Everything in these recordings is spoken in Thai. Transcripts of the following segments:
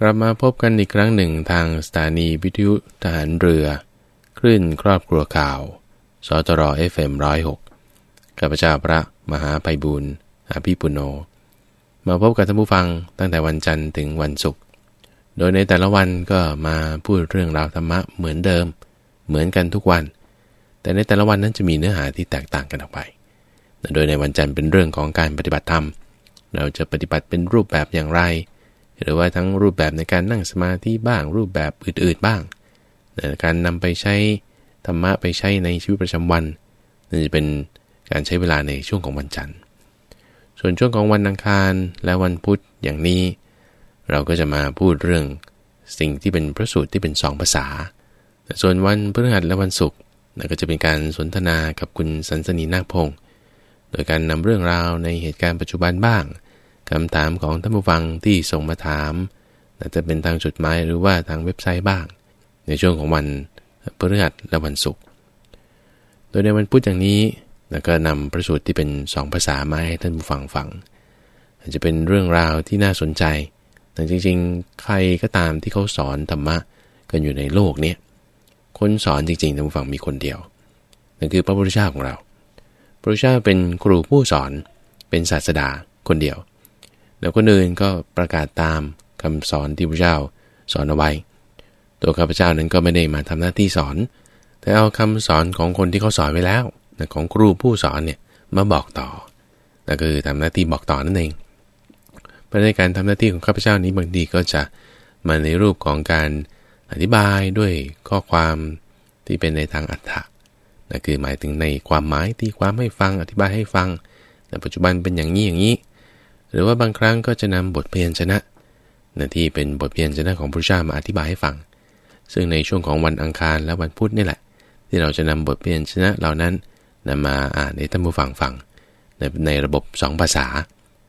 กลับมาพบกันอีกครั้งหนึ่งทางสถานีวิทยุทหารเรือ คลื่นครอบครัวข่าวสตรเอฟเอ็มร้อยหกข้าพเจ้าพระมหาไพบุญอาภิปุโน มาพบกับท่านผู้ฟังตั้งแต่วันจันทร์ถึงวันศุกร์ โดยในแต่ละวันก็มาพูดเรื่องราวธรรมะเหมือนเดิม เหมือนกันทุกวัน แต่ในแต่ละวันนั้นจะมีเนื้อหาที่แตกต่างกันออกไป โดยในวันจันทร์เป็นเรื่องของการปฏิบัติธรรม เราจะปฏิบัติเป็นรูปแบบอย่างไร หรือว่าทั้งรูปแบบในการนั่งสมาธิบ้าง รูปแบบอื่นๆบ้างในการนำไปใช้ธรรมะไปใช้ในชีวิตประจำวันนั่นจะเป็นการใช้เวลาในช่วงของวันจันทร์ ส่วนช่วงของวันอังคารและวันพุธอย่างนี้ เราก็จะมาพูดเรื่องสิ่งที่เป็นพระสูตรที่เป็นสองภาษา ส่วนวันพฤหัสและวันศุกร์ก็จะเป็นการสนทนากับคุณสันสนีนาคพงศ์โดยการนำเรื่องราวในเหตุการณ์ปัจจุบันบ้าง คำถามของท่านผู้ฟังที่ส่งมาถามอาจจะเป็นทางจดหมายหรือว่าทางเว็บไซต์บ้าง ในช่วงของวันพฤหัสและวันศุกร์ โดยในวันพุธอย่างนี้แล้วก็นำพระสูตรที่เป็นสองภาษามาให้ท่านผู้ฟังฟังอาจจะเป็นเรื่องราวที่น่าสนใจแต่จริงๆ ใครก็ตามที่เขาสอนธรรมะกันอยู่ในโลกนี้คนสอนจริงๆท่านผู้ฟังมีคนเดียวนั่นคือพระพุทธเจ้าของเรา พระพุทธเจ้าเป็นครูผู้สอนเป็นศาสดาคนเดียว แล้วคนอื่นก็ประกาศตามคำสอนที่พระเจ้าสอนเอาไว้ ตัวข้าพเจ้านั้นก็ไม่ได้มาทำหน้าที่สอน แต่เอาคำสอนของคนที่เขาสอนไว้แล้วของครูผู้สอนเนี่ยมาบอกต่อนั่นคือทำหน้าที่บอกต่อนั่นเองเพราะในการทำหน้าที่ของข้าพเจ้านี้บางทีก็จะมาในรูปของการอธิบายด้วยข้อความที่เป็นในทางอัฏฐะนั่นคือหมายถึงในความหมายที่ความให้ฟังอธิบายให้ฟังในปัจจุบันเป็นอย่างนี้อย่างนี้ หรือว่าบางครั้งก็จะนำบทเพียนชนะนที่เป็นบทเพียนชนะของพระเจ้ามาอธิบายให้ฟัง ซึ่งในช่วงของวันอังคารและวันพุธนี่แหละ ที่เราจะนำบทเพียนชนะเหล่านั้นนำมาอ่านให้ท่านผู้ฟังฟังในในระบบ 2 ภาษา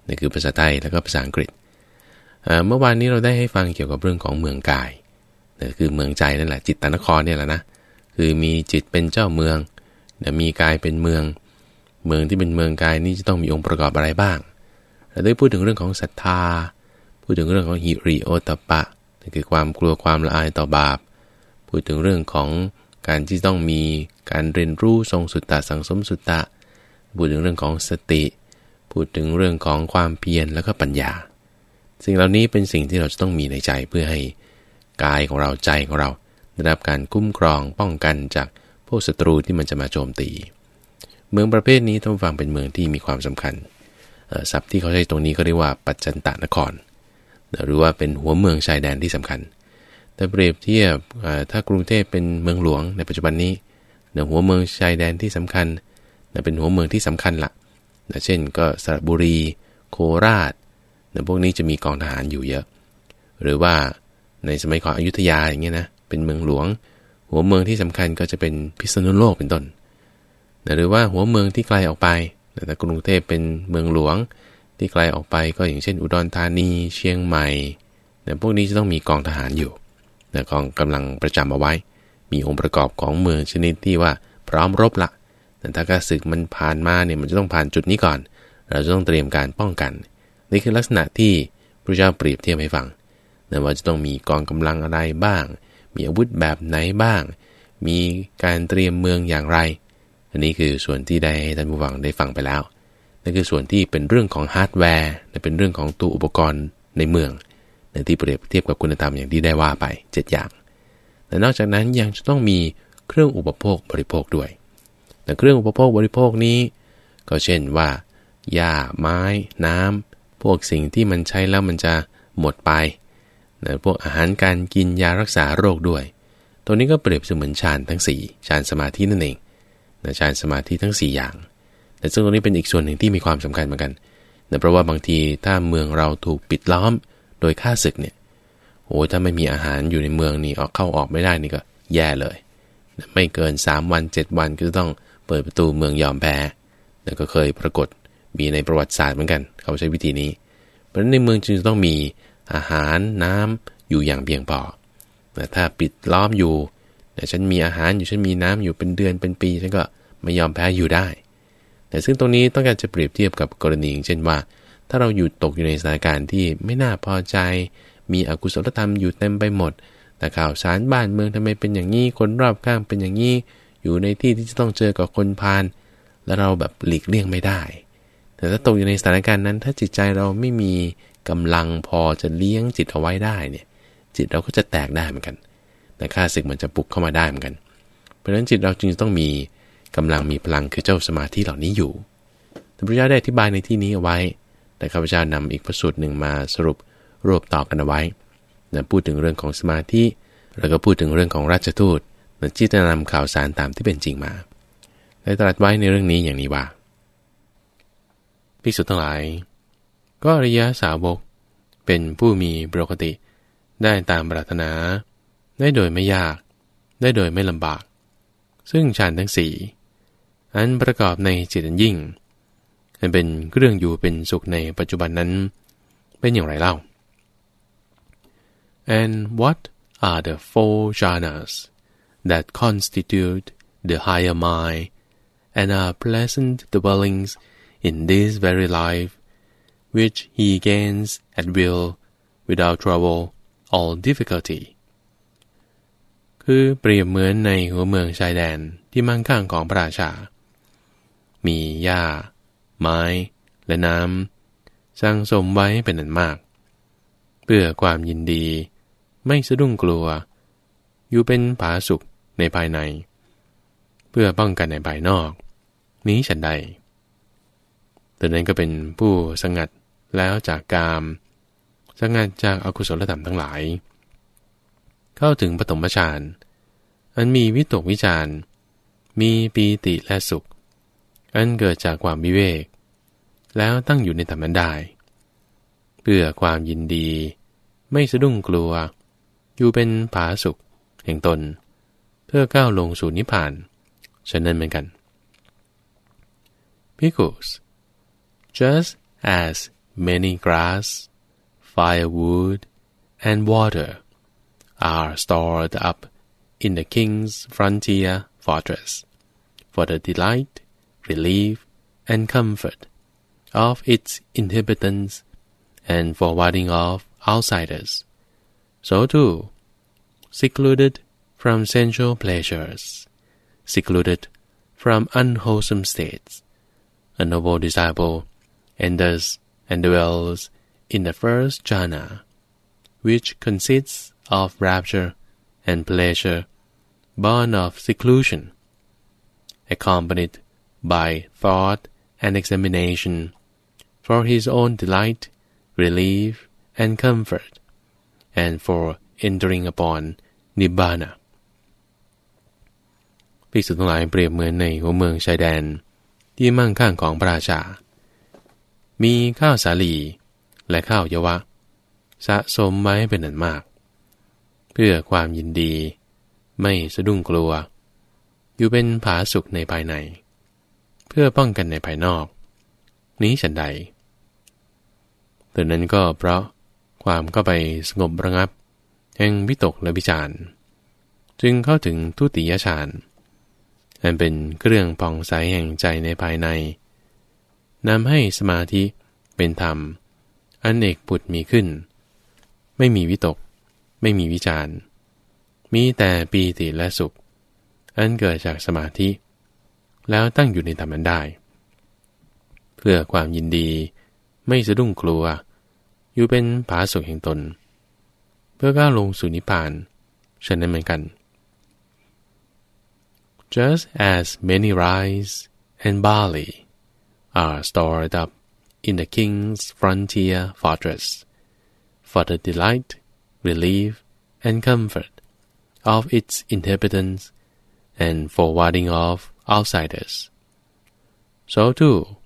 นั่นคือภาษาไทยแล้วก็ภาษาอังกฤษ เมื่อวานนี้เราได้ให้ฟังเกี่ยวกับเรื่องของเมืองกายนั่นคือเมืองใจนั่นแหละจิตตนครเนี่ยแหละนะคือมีจิตเป็นเจ้าเมืองมีกายเป็นเมือง เมืองที่เป็นเมืองกายนี่จะต้องมีองค์ประกอบอะไรบ้าง ได้พูดถึงเรื่องของศรัทธา พูดถึงเรื่องของหิริโอตปะนั่นคือความกลัวความละอายต่อบาป พูดถึงเรื่องของการที่ต้องมีการเรียนรู้ทรงสุตตะสังสมสุตตะ พูดถึงเรื่องของสติ พูดถึงเรื่องของความเพียรแล้วก็ปัญญา สิ่งเหล่านี้เป็นสิ่งที่เราจะต้องมีในใจเพื่อให้กายของเราใจของเราได้รับการคุ้มครองป้องกันจากพวกศัตรูที่มันจะมาโจมตี เมืองประเภทนี้ต้องฟังเป็นเมืองที่มีความสำคัญ ศัพท์ที่เขาใช้ตรงนี้ก็เรียกว่าปัจจันตนคร หรือว่าเป็นหัวเมืองชายแดนที่สำคัญ แต่เปรียบเทียบถ้ากรุงเทพเป็นเมืองหลวงในปัจจุบันนี้นหัวเมืองชายแดนที่สำคัญเป็นหัวเมืองที่สำคัญละ่ะเช่นก็สระบุรี โคราชพวกนี้จะมีกองทหารอยู่เยอะ หรือว่าในสมัยของอยุธยาอย่างเงี้ยนะเป็นเมืองหลวง หัวเมืองที่สำคัญก็จะเป็นพิษณุโลกเป็นต้น หรือว่าหัวเมืองที่ไกลออกไป แต่กรุงเทพเป็นเมืองหลวง ที่ไกลออกไปก็อย่างเช่น อุดรธานีเชียงใหม่แต่พวกนี้จะต้องมีกองทหารอยู่แต่กองกำลังประจำเอาไว้ มีองค์ประกอบของเมืองชนิดที่ว่าพร้อมรบละแต่ถ้าการศึกมันผ่านมาเนี่ยมันจะต้องผ่านจุดนี้ก่อน เราจะต้องเตรียมการป้องกัน นี่คือลักษณะที่พระเจ้าเปรียบเทียบให้ฟังนะว่าจะต้องมีกองกำลังอะไรบ้าง มีอาวุธแบบไหนบ้าง มีการเตรียมเมืองอย่างไร อันนี้คือส่วนที่ได้ท่านผู้ฟังได้ฟังไปแล้ว นั่นคือส่วนที่เป็นเรื่องของฮาร์ดแวร์เป็นเรื่องของตัวอุปกรณ์ในเมืองในที่เปรียบเทียบกับคุณธรรมอย่างที่ได้ว่าไป 7 อย่าง แต่นอกจากนั้นยังจะต้องมีเครื่องอุปโภคบริโภคด้วย แต่เครื่องอุปโภคบริโภคนี้ ก็เช่นว่าหญ้าไม้ น้ำพวกสิ่งที่มันใช้แล้วมันจะหมดไปนะพวกอาหารการกินยารักษาโรคด้วย ตัวนี้ก็เปรียบเสมือนฌานทั้ง 4 ฌานสมาธินั่นเอง นะฌานสมาธิทั้ง 4 อย่าง แต่ซึ่งตรงนี้เป็นอีกส่วนหนึ่งที่มีความสำคัญเหมือนกันนะเพราะว่าบางทีถ้าเมืองเราถูกปิดล้อมโดยค่าศึกเนี่ยโอ้ถ้าไม่มีอาหารอยู่ในเมืองนี่ออกเข้าออกไม่ได้นี่ก็แย่เลยไม่เกิน 3 วัน 7 วันก็จะต้องเปิดประตูเมืองยอมแพ้แล้วก็เคยปรากฏมีในประวัติศาสตร์เหมือนกัน เขาใช้วิธีนี้ เพราะฉะนั้นในเมืองจึงต้องมีอาหารน้ำอยู่อย่างเพียงพอแต่ถ้าปิดล้อมอยู่ ฉันมีอาหารอยู่ฉันมีน้ำอยู่เป็นเดือนเป็นปี ฉันก็ไม่ยอมแพ้อยู่ได้ แต่ซึ่งตรงนี้ต้องการจะเปรียบเทียบกับกรณีเช่นว่า ถ้าเราอยู่ตกอยู่ในสถานการณ์ที่ไม่น่าพอใจ มีอกุศลธรรมอยู่เต็มไปหมด แต่ข่าวสารบ้านเมืองทำไมเป็นอย่างนี้ คนรอบข้างเป็นอย่างนี้ อยู่ในที่ที่จะต้องเจอกับคนพาลแล้วเราแบบหลีกเลี่ยงไม่ได้ แต่ถ้าตกอยู่ในสถานการณ์นั้น ถ้าจิตใจเราไม่มีกำลังพอจะเลี้ยงจิตเอาไว้ได้เนี่ย จิตเราก็จะแตกได้เหมือนกัน แต่ค่าศึกมันจะปลุกเข้ามาได้เหมือนกัน เพราะฉะนั้นจิตเราจึงต้องมีกำลังมีพลังคือเจ้าสมาธิเหล่านี้อยู่แต่พระเจ้าได้อธิบายในที่นี้เอาไว้ แต่ข้าพเจ้านำอีกพระสูตรหนึ่งมาสรุปรวบต่อกันเอาไว้นะพูดถึงเรื่องของสมาธิ แล้วก็พูดถึงเรื่องของราชทูตนะที่จะนำข่าวสารตามที่เป็นจริงมา ได้ตรัสไว้ในเรื่องนี้อย่างนี้ว่าภิกษุทั้งหลาย ก็อริยสาวกเป็นผู้มีปกติ ได้ตามปรารถนา ได้โดยไม่ยาก ได้โดยไม่ลำบาก ซึ่งฌานทั้งสี่อันประกอบในจิตอันยิ่งอันเป็นเครื่องอยู่เป็นสุขในปัจจุบันนั้น เป็นอย่างไรเล่า and what are the four jhanas that constitute the higher mind and are pleasant dwellings in this very life which he gains at will without trouble or difficulty คือเปรียบเหมือนในหัวเมืองชายแดนที่มั่งคั่งของพระราชา มีหญ้า ไม้ และน้ำสร้างสมไว้เป็นอันมาก เพื่อความยินดี ไม่สะดุ้งกลัว อยู่เป็นผาสุขในภายใน เพื่อป้องกันในภายนอก นี้ฉันใดแต่นั้นก็เป็นผู้สงัดแล้วจากกาม สงัดจากอากุศลธรรมทั้งหลาย เข้าถึงปฐมฌานอันมีวิตกวิจารมีปีติและสุข อันเกิดจากความวิเวก แล้วตั้งอยู่ในธรรมนั้นได้เพื่อความยินดี ไม่สะดุ้งกลัว อยู่เป็นผาสุข แห่งตน เพื่อก้าวลงสู่นิพพานฉะนั้นเหมือนกัน Because just as many grass, firewood, and water are stored up in the king's frontier fortress for the delight, relief, and comfort of its inhabitants and for warding off outsiders. So too, secluded from sensual pleasures, secluded from unwholesome states, a noble disciple enters and dwells in the first jhana, which consists of rapture and pleasure, born of seclusion, accompanied by thought and examination for his own delight, relief, and comfort, and for entering upon nibbana ภิกษุทั้งหลายเปรียบเหมือนในหัวเมืองชายแดน ที่มั่งข้างของพระราชา มีข้าวสาลี และข้าวยวะ สะสมไว้เป็นอันมาก พื่อความยินดี ไม่สะดุ้งกลัว อยู่เป็นผาสุขในภายใน เพื่อป้องกันในภายนอก นี้ฉันใดแต่นั้นก็เพราะความเข้าไปสงบระงับ แห่งวิตกและวิจารจึงเข้าถึงทุติยฌานอันเป็นเครื่องผ่องใสแห่งใจในภายในนำให้สมาธิเป็นธรรม อันเอกปุดมีขึ้น ไม่มีวิตก ไม่มีวิจารมีแต่ปีติและสุข อันเกิดจากสมาธิ แล้วตั้งอยู่ในธรรมนั้นได้ เพื่อความยินดี ไม่สะดุ้งกลัว อยู่เป็นผาสุขแห่งตน เพื่อก้าวลงสู่นิพพานฉะนั้นเหมือนกัน just as many rice and barley are stored up in the king's frontier fortress for the delight, relief, and comfort of its inhabitants and for warding off outsiders. So too,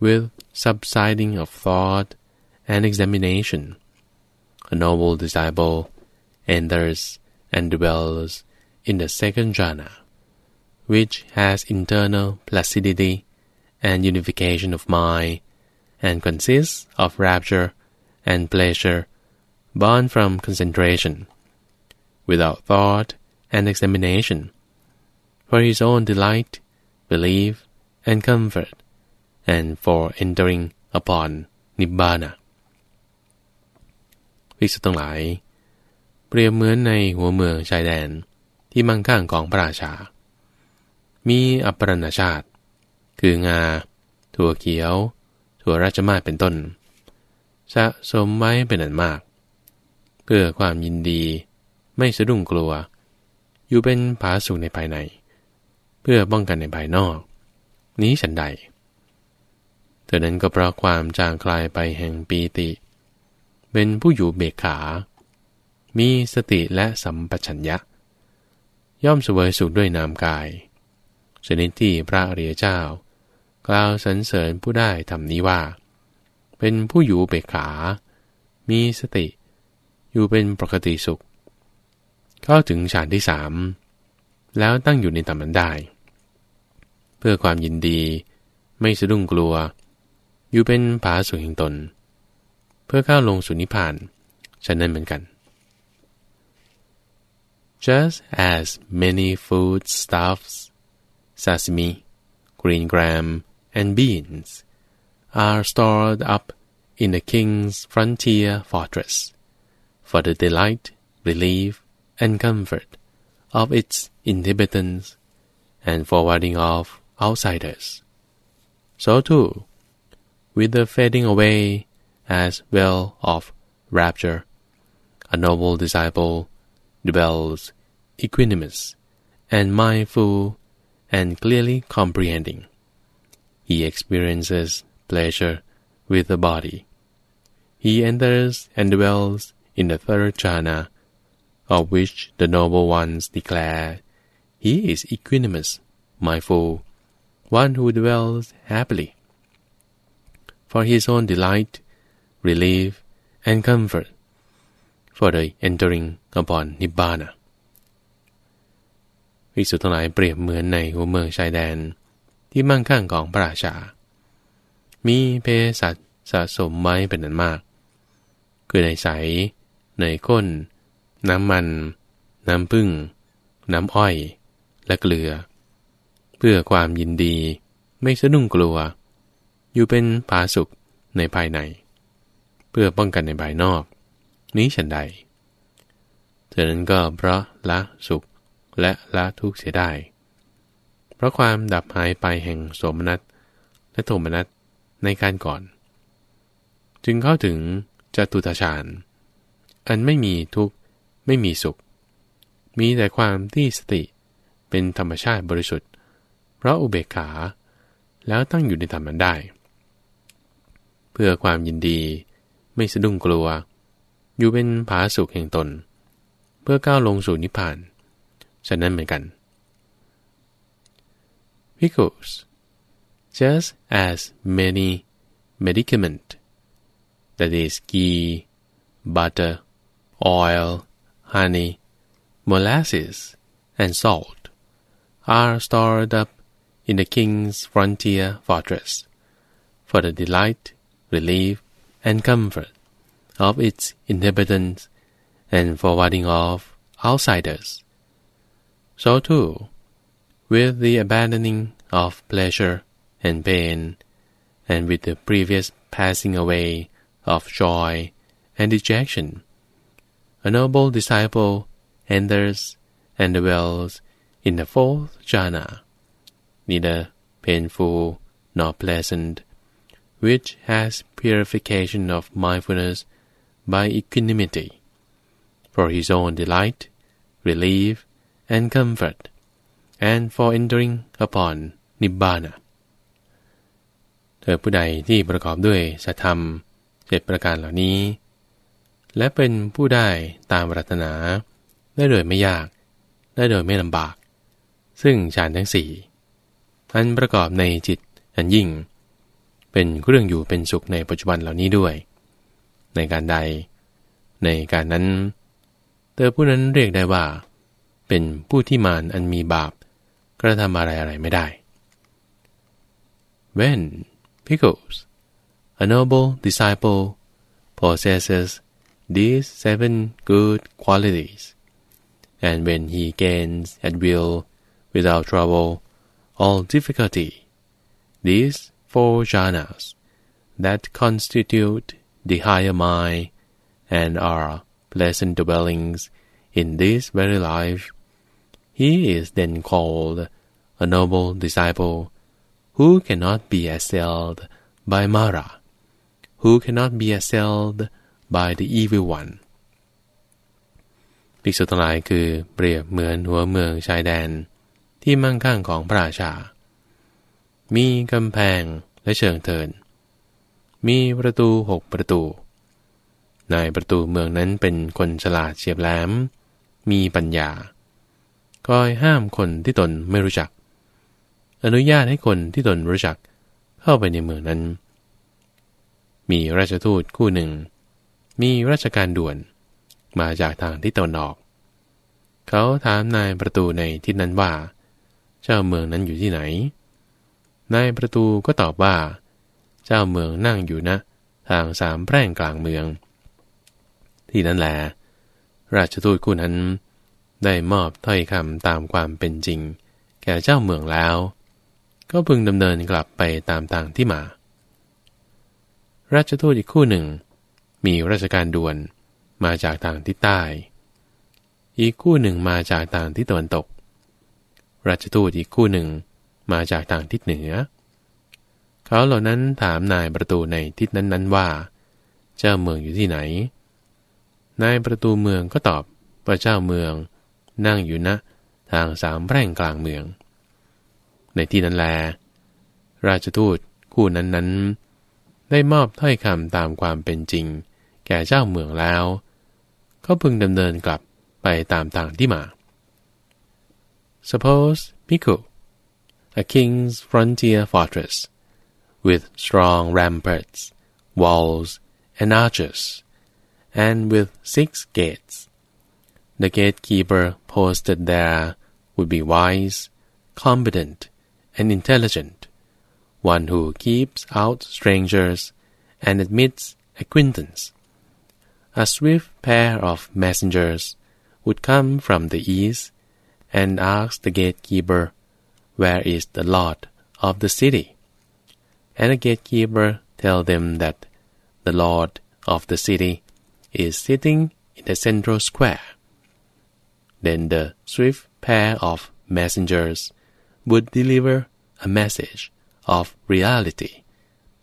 with subsiding of thought and examination. A noble disciple enters and dwells in the second jhana, which has internal placidity and unification of mind, and consists of rapture and pleasure born from concentration, without thought and examination, for his own delight, belief, and comfort and for entering upon nibbana ภิภิกษุทั้งหลาย เปรียบเหมือนในหัวเมืองชายแดนที่มั่งคั่งของพระราชา มีอัปรณชาติ คืองา ถั่วเขียว ถั่วราชมาศเป็นต้น สะสมไว้เป็นอันมาก เพื่อความยินดี ไม่สะดุ้งกลัว อยู่เป็นผาสุกในภายใน เพื่อป้องกันในภายนอก นี้ฉันใดเธอนั้นก็เพราะความจางคลายไปแห่งปีติ เป็นผู้อยู่เบกขา มีสติและสัมปชัญญะ ย่อมสวยสุขด้วยนามกายชนิดที่พระอริยเจ้า กล่าวสรรเสริญผู้ได้ทำนี้ว่า เป็นผู้อยู่เบกขา มีสติ อยู่เป็นปกติสุข เข้าถึงฌานที่สามแล้วตั้งอยู่ในตำนั้นได้ เพื่อความยินดี ไม่สะดุ้งกลัว อยู่เป็นผาสุขแห่งตน เพื่อก้าวลงสู่นิพพานฉะนั้นเหมือนกัน just as many foodstuffs sesame green gram and beans are stored up in the king's frontier fortress for the delight relief and comfort of its inhabitants and for warding off outsiders so too with the fading away as well of rapture, a noble disciple dwells equanimous and mindful and clearly comprehending. He experiences pleasure with the body. He enters and dwells in the third jhana, of which the noble ones declare he is equanimous, mindful, one who dwells happily for his own delight, relief, and comfort, for the entering upon Nibbana วิสุทธ์ทั้งหลายเปรียบเหมือนในหัวเมืองชายแดน ที่มั่งคั่งของพระราชา มีเพสัตสะสมไว้เป็นอันมาก คือในใส ในข้น น้ำมัน น้ำพึ่งน้ำอ้อย และเกลือ เพื่อความยินดีไม่สะดุ้งกลัว อยู่เป็นผาสุกในภายใน เพื่อป้องกันในภายนอก นี้ฉันใดเธอนั้นก็เพราะละสุขและละทุกข์เสียได้ เพราะความดับหายไปแห่งโสมนัสและโทมนัสในการก่อน จึงเข้าถึงจตุตาฌาน อันไม่มีทุกข์ไม่มีสุข มีแต่ความที่สติเป็นธรรมชาติบริสุทธิ์ เพราะอุเบกขา แล้วตั้งอยู่ในธรรมนั้นได้ เพื่อความยินดี ไม่สะดุ้งกลัว อยู่เป็นผาสุขแห่งตน เพื่อก้าวลงสู่นิพพานฉะนั้นเหมือนกัน Because just as many medicament that is ghee butter oil honey molasses and salt are stored up in the king's frontier fortress for the delight relief, and comfort of its inhabitants and for warding off outsiders. So too, with the abandoning of pleasure and pain, and with the previous passing away of joy and dejection, a noble disciple enters and dwells in the fourth jhana, neither painful nor pleasant, which has purification of mindfulness by equanimity, for his own delight, relief, and comfort, and for entering upon Nibbana เธอผู้ใดที่ประกอบด้วยสัธรรมเจ็ดประการเหล่านี้ และเป็นผู้ได้ตามปรารถนา ได้โดยไม่ยาก ได้โดยไม่ลำบาก ซึ่งฌานทั้งสี่อันประกอบในจิตอันยิ่ง เป็นเครื่องอยู่เป็นสุขในปัจจุบันเหล่านี้ด้วย ในการใด ในการนั้น เธอผู้นั้นเรียกได้ว่า เป็นผู้ที่มานอันมีบาปกระทำอะไรอะไรไม่ได้ When Pickles a noble disciple possesses these seven good qualities and when he gains at will without trouble all difficulty these four jhanas that constitute the higher mind and are pleasant dwellings in this very life, he is then called a noble disciple who cannot be assailed by Mara, who cannot be assailed by the evil one ภิกษุทั้งหลายคือเปรียบเหมือนหัวเมืองชายแดนที่มั่งคั่งของพระราชา มีกำแพงและเชิงเทิน มีประตูหกประตูในประตูเมืองนั้นเป็นคนฉลาดเฉียบแหลม มีปัญญา คอยห้ามคนที่ตนไม่รู้จัก อนุญาตให้คนที่ตนรู้จักเข้าไปในเมืองนั้น มีราชทูตคู่หนึ่ง มีราชการด่วน มาจากทางที่ตนออก เขาถามนายประตูในที่นั้นว่า เจ้าเมืองนั้นอยู่ที่ไหน นายประตูก็ตอบว่า เจ้าเมืองนั่งอยู่นะ ทางสามแพร่งกลางเมือง ที่นั่นแหละราชทูตคู่นั้นได้มอบถ้อยคำตามความเป็นจริง แก่เจ้าเมืองแล้ว ก็พึงดำเนินกลับไปตามทางที่มา ราชทูตอีกคู่หนึ่ง มีราชการด่วนมาจากทางทิศใต้ อีกคู่หนึ่งมาจากทางทิศตะวันตก ราชทูตอีกคู่หนึ่งมาจากทางทิศเหนือ เขาเหล่านั้นถามนายประตูในทิศนั้นๆว่า เจ้าเมืองอยู่ที่ไหน นายประตูเมืองก็ตอบว่าเจ้าเมืองนั่งอยู่ณนะทางสามแพร่งกลางเมือง ในที่นั้นแล ราชทูตคู่นั้นนั้นได้มอบถ้อยคำตามความเป็นจริง แก่เจ้าเมืองแล้ว ก็พึงดำเนินกลับไปตามทางที่มา Suppose Miku a king's frontier fortress with strong ramparts walls and arches and with six gates. The gatekeeper posted there would be wise, competent, and intelligent, one who keeps out strangers and admits acquaintance. a swift pair of messengers would come from the east and ask the gatekeeper, Where is the lord of the city? And the gatekeeper tell them that the lord of the city is sitting in the central square. Then the swift pair of messengers would deliver a message of reality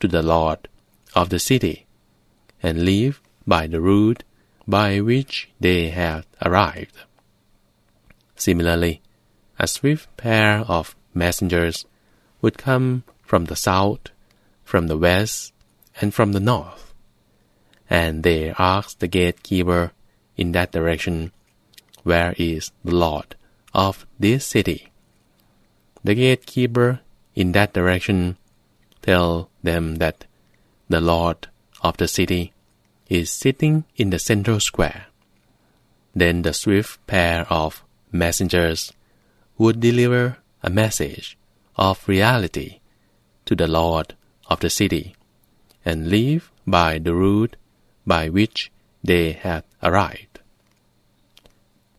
to the lord of the city and leave by the route by which they had arrived. Similarly, a swift pair of messengers would come from the south, from the west, and from the north and they asked the gatekeeper in that direction, Where is the Lord of this city? The gatekeeper in that direction tell them that the Lord of the city is sitting in the central square. Then the swift pair of messengers would deliver a message of reality to the Lord of the city and leave by the route by which they had arrived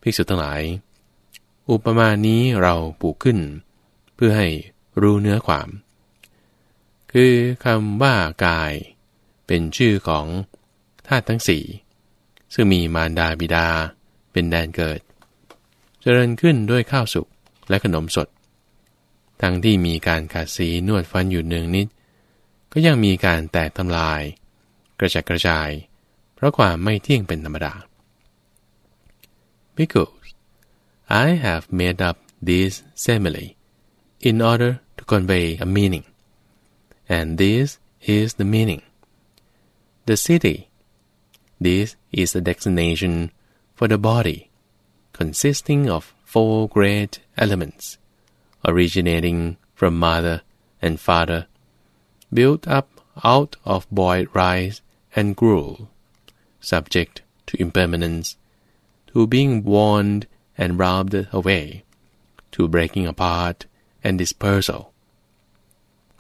ภิกษุทั้งหลาย อุปมานี้เราปลูกขึ้น เพื่อให้รู้เนื้อความ คือคำว่ากาย เป็นชื่อของ ธาตุทั้งสี่ซึ่งมีมารดาบิดาเป็นแดนเกิด เจริญขึ้นด้วยข้าวสุกและขนมสด ทั้งที่มีการขาดสีนวดฟันอยู่หนึ่งนิด ก็ยังมีการแตกทำลาย กระจัดกระจายราะความไม่เที่ยงเป็นธรรมดา Because I have made up this simile in order to convey a meaning, and this is the meaning. The city, this is the destination for the body, consisting of four great elements, originating from mother and father, built up out of boiled rice and gruel subject to impermanence, to being warned and rubbed away, to breaking apart and dispersal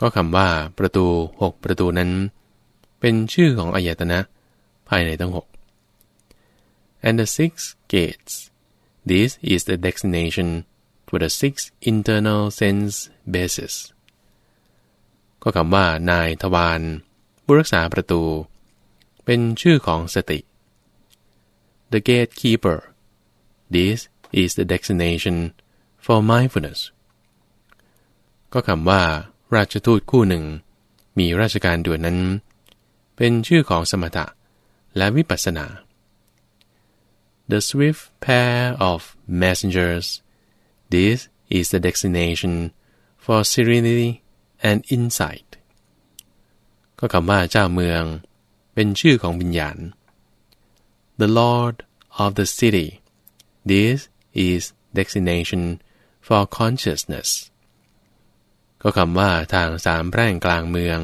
ก็คำว่าประตูหกประตูนั้น เป็นชื่อของอายตนะ ภายในทั้งหก and the six gates this is the destination for the six internal sense bases ก็คำว่านายทวารผู้รักษาประตู เป็นชื่อของสติ the gatekeeper this is the destination for mindfulness ก็คำว่า ราชทูตคู่หนึ่ง มีราชการด่วนนั้น เป็นชื่อของสมถะ และวิปัสสนา The swift pair of messengers this is the destination for serenity and insight ก็คำว่าเจ้าเมือง เป็นชื่อของวิญญาณ The Lord of the city this is destination for consciousness ก็คำว่าทางสามแพร่งกลางเมือง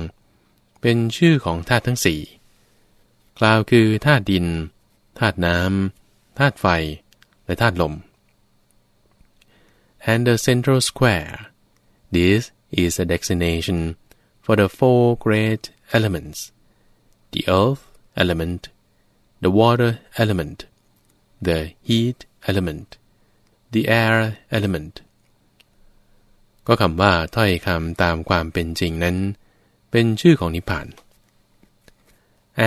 เป็นชื่อของธาตุทั้งสี่ กล่าวคือธาตุดินธาตุน้ำธาตุไฟ และธาตุลม and the central square this is a destination for the four great elements the earth element the water element the heat element the air element ก็คำว่าถ้อยคำตามความเป็นจริงนั้น เป็นชื่อของนิพพาน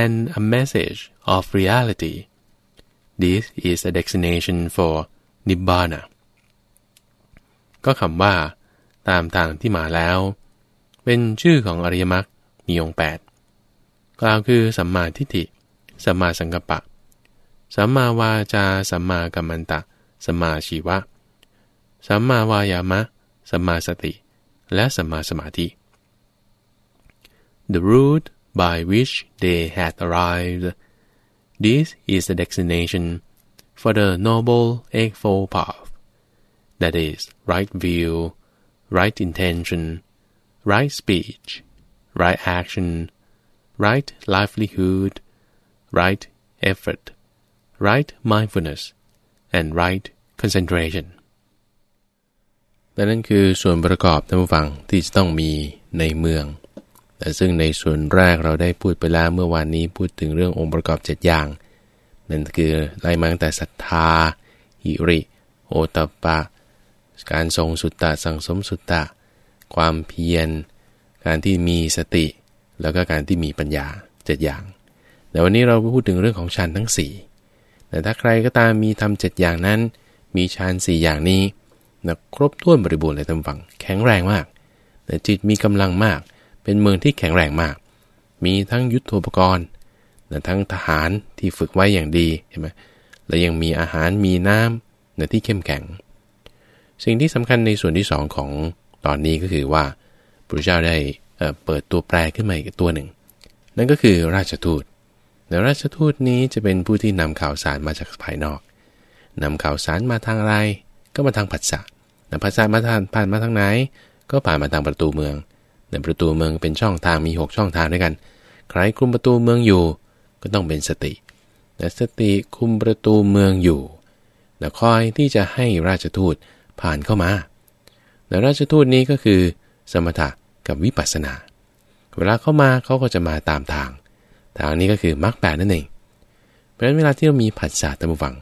and a message of reality this is a destination for nibbana ก็คำว่าตามทางที่มาแล้ว เป็นชื่อของอริยมรรคมีองค์แปดกล่าวคือสัมมาทิฏฐิ สัมมาสังกัปปะ สัมมาวาจา สัมมากัมมันตะ สัมมาชีวะ สัมมาวายามะ สัมมาสติ และสัมมาสมาธิ The route by which they had arrived this is the destination for the noble eightfold path that is right view right intention right speech right action right livelihood right effort right mindfulness and right concentration นั่นคือส่วนประกอบท่านผู้ฟังที่จะต้องมีในเมือง แต่ซึ่งในส่วนแรกเราได้พูดไปแล้วเมื่อวานนี้พูดถึงเรื่ององค์ประกอบ 7 อย่าง นั่นคือไล่มาตั้งแต่ศรัทธาหิริ โอตปะ การทรงสุตตะสังสมสุตตะ ความเพียร การที่มีสติ แล้วก็การที่มีปัญญาเจ็ดอย่าง แต่วันนี้เราพูดถึงเรื่องของฌานทั้ง 4 แต่ถ้าใครก็ตามมีทำเจ็ดอย่างนั้น มีฌานสี่อย่างนี้นะครบถ้วนบริบูรณ์เลยท่านฟัง แข็งแรงมากแต่จิตมีกำลังมาก เป็นเมืองที่แข็งแรงมาก มีทั้งยุทโธปกรณ์นะทั้งทหารที่ฝึกไว้อย่างดีเห็นไหมและยังมีอาหารมีน้ำนะที่เข้มแข็ง สิ่งที่สำคัญในส่วนที่สองของตอนนี้ก็คือว่าพระเจ้าได้เปิดตัวแปรขึ้นมาอีกตัวหนึ่ง นั่นก็คือราชทูตแต่ราชทูตนี้จะเป็นผู้ที่นำข่าวสารมาจากภายนอกนำข่าวสารมาทางอะไร ก็มาทางผัสสะแต่ผัสสะมาทางผ่านมาทางไหน ก็ผ่านมาทางประตูเมือง ในประตูเมืองเป็นช่องทางมี 6 ช่องทางด้วยกัน ใครคุมประตูเมืองอยู่ ก็ต้องเป็นสติแต่สติคุมประตูเมืองอยู่แต่คอยที่จะให้ราชทูตผ่านเข้ามาแต่ราชทูตนี้ก็คือ สมถะกับวิปัสสนา เวลาเข้ามาเขาก็จะมาตามทาง ทางนี้ก็คือมรรคแปดนั่นเอง เพราะฉะนั้นเวลาที่เรามีผัสสะตามฝัง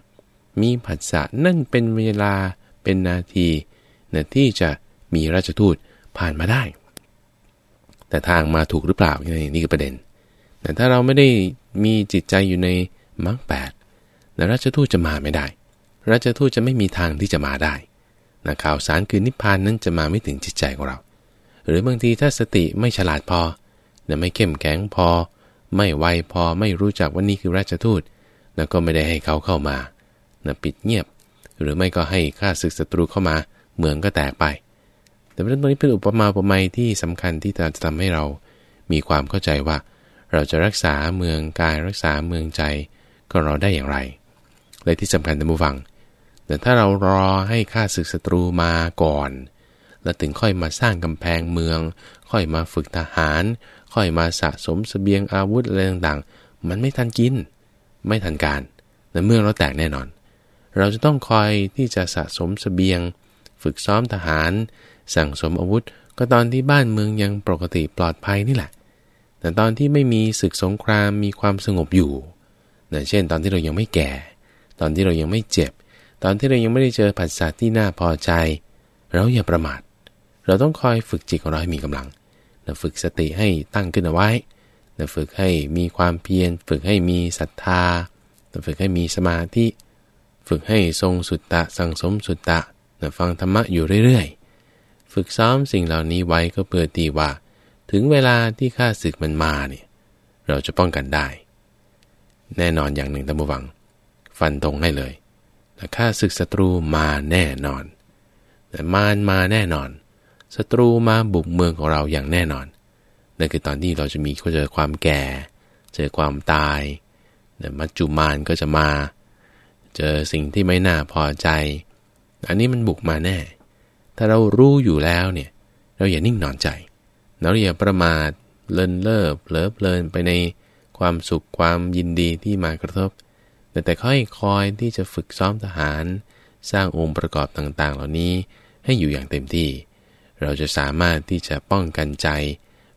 มีผัสสะนั่นเป็นเวลาเป็นนาทีนะที่จะมีราชทูตผ่านมาได้ แต่ทางมาถูกหรือเปล่านี่คือประเด็น แต่ถ้าเราไม่ได้มีจิตใจอยู่ในมรรคแปดนะราชทูตจะมาไม่ได้ ราชทูตจะไม่มีทางที่จะมาได้นะข่าวสารคือนิพพานนั้นจะมาไม่ถึงจิตใจของเรา หรือบางทีถ้าสติไม่ฉลาดพอนะไม่เข้มแข็งพอ ไม่ไวพอไม่รู้จักว่านี่คือราชทูตแล้วก็ไม่ได้ให้เขาเข้ามานะปิดเงียบ หรือไม่ก็ให้ข้าศึกศัตรูเข้ามา เมืองก็แตกไป แต่เรื่องตรงนี้เป็นอุปมาอุปไมยที่สำคัญที่จะทำให้เรามีความเข้าใจว่า เราจะรักษาเมืองกายรักษาเมืองใจก็เราได้อย่างไร และที่สำคัญท่านผู้ฟัง แต่ถ้าเรารอให้ข้าศึกศัตรูมาก่อน แล้วถึงค่อยมาสร้างกำแพงเมือง ค่อยมาฝึกทหาร ค่อยมาสะสมสเสบียงอาวุธอะไรต่างๆ มันไม่ทันกิน ไม่ทันการแต่เมืองเราแตกแน่นอน เราจะต้องคอยที่จะสะสมสเสบียง ฝึกซ้อมทหาร สั่งสมอาวุธ ก็ตอนที่บ้านเมืองยังปกติปลอดภัยนี่แหละ แต่ตอนที่ไม่มีศึกสงครามมีความสงบอยู่นะเช่น ตอนที่เรายังไม่แก่ ตอนที่เรายังไม่เจ็บ ตอนที่เรายังไม่ได้เจอผัสสะที่น่าพอใจ เราอย่าประมาท เราต้องคอยฝึกจิตของเราให้มีกำลังนะฝึกสติให้ตั้งขึ้นเอาไว้นะฝึกให้มีความเพียร ฝึกให้มีศรัทธาฝึกให้มีสมาธิ ฝึกให้ทรงสุตตะ สังสมสุตตะฟังธรรมะอยู่เรื่อยๆ ฝึกซ้อมสิ่งเหล่านี้ไว้ก็เพื่อตีว่า ถึงเวลาที่ข้าศึกมันมาเนี่ยเราจะป้องกันได้ แน่นอนอย่างหนึ่งตั้งบวัง ฟันตรงให้เลยแต่ข้าศึกศัตรูมาแน่นอน แต่มารมาแน่นอนศัตรูมาบุกเมืองของเราอย่างแน่นอนนั่นคือตอนที่เราจะมีก็เจอความแก่ เจอความตายมัจจุมานก็จะมา เจอสิ่งที่ไม่น่าพอใจ อันนี้มันบุกมาแน่ ถ้าเรารู้อยู่แล้วเนี่ยเราอย่านิ่งนอนใจ เราอย่าประมาทเลินเล่อเผลอเพลินไปในความสุขความยินดีที่มากระทบ แต่แต่ค่อยคอยที่จะฝึกซ้อมทหาร สร้างองค์ประกอบต่างๆ เหล่านี้ให้อยู่อย่างเต็มที่ เราจะสามารถที่จะป้องกันใจ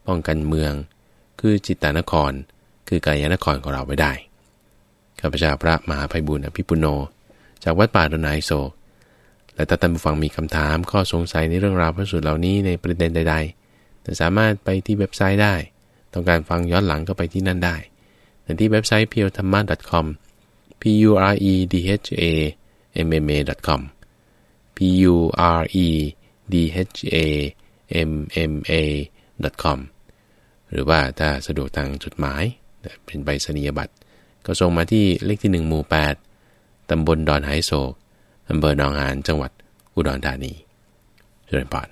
ป้องกันเมือง คือจิตตานคร คือกายนครของเราไว้ได้ข้าพเจ้าพระมหาภัยบุญอภิปุโน จากวัดป่าดอนไนโศก และถ้าท่านผู้ฟังมีคำถามข้อสงสัยในเรื่องราวพระสูตรเหล่านี้ในประเด็นใดๆสามารถไปที่เว็บไซต์ได้ ต้องการฟังย้อนหลังก็ไปที่นั่นได้แต่ที่เว็บไซต์ p u r e t h a m m a com p u r e d h a m m a com p u r e d h a m m a com หรือว่าถ้าสะดวกทางจดหมาย เป็นใบสนียบัตรก็ส่งมาที่เลขที่ 1 หมู่ 8 ตำบลดอนไฮโศก อำเภอหนองหานจังหวัดอุดรธานีเจริญพร